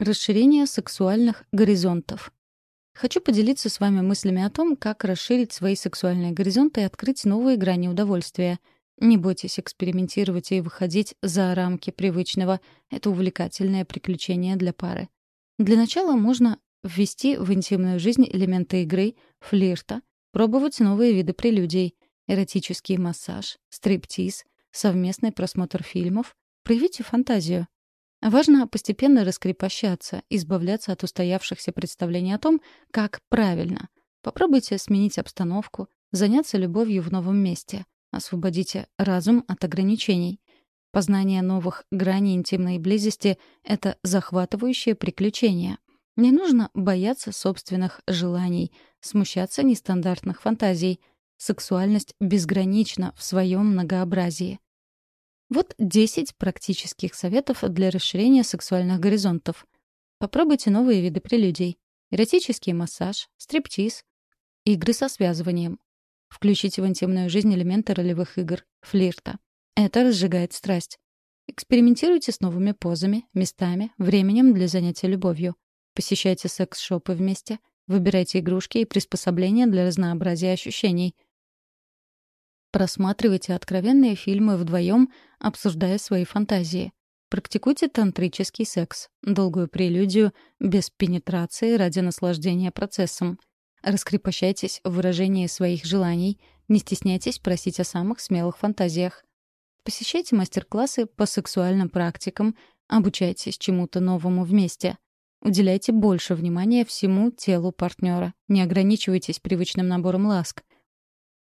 Расширение сексуальных горизонтов. Хочу поделиться с вами мыслями о том, как расширить свои сексуальные горизонты и открыть новые грани удовольствия. Не бойтесь экспериментировать и выходить за рамки привычного. Это увлекательное приключение для пары. Для начала можно ввести в интимную жизнь элементы игры, флирта, пробовать новые виды прелюдий, эротический массаж, стриптиз, совместный просмотр фильмов. Проявите фантазию. Важно постепенно раскрепощаться, избавляться от устоявшихся представлений о том, как правильно. Попробуйте сменить обстановку, заняться любовью в новом месте. Освободите разум от ограничений. Познание новых граней интимной близости — это захватывающее приключение. Не нужно бояться собственных желаний, смущаться нестандартных фантазий. Сексуальность безгранична в своем многообразии. Вот 10 практических советов для расширения сексуальных горизонтов. Попробуйте новые виды прелюдий. Эротический массаж, стриптиз, игры со связыванием. Включите в интимную жизнь элементы ролевых игр, флирта. Это разжигает страсть. Экспериментируйте с новыми позами, местами, временем для занятия любовью. Посещайте секс-шопы вместе. Выбирайте игрушки и приспособления для разнообразия ощущений — Просматривайте откровенные фильмы вдвоем, обсуждая свои фантазии. Практикуйте тантрический секс, долгую прелюдию, без пенетрации ради наслаждения процессом. Раскрепощайтесь в выражении своих желаний, не стесняйтесь просить о самых смелых фантазиях. Посещайте мастер-классы по сексуальным практикам, обучайтесь чему-то новому вместе. Уделяйте больше внимания всему телу партнера. Не ограничивайтесь привычным набором ласк.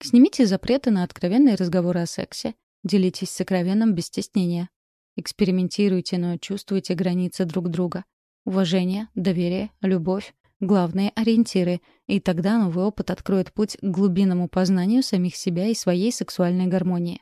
Снимите запреты на откровенные разговоры о сексе. Делитесь сокровенным без стеснения. Экспериментируйте, но чувствуйте границы друг друга. Уважение, доверие, любовь — главные ориентиры, и тогда новый опыт откроет путь к глубинному познанию самих себя и своей сексуальной гармонии.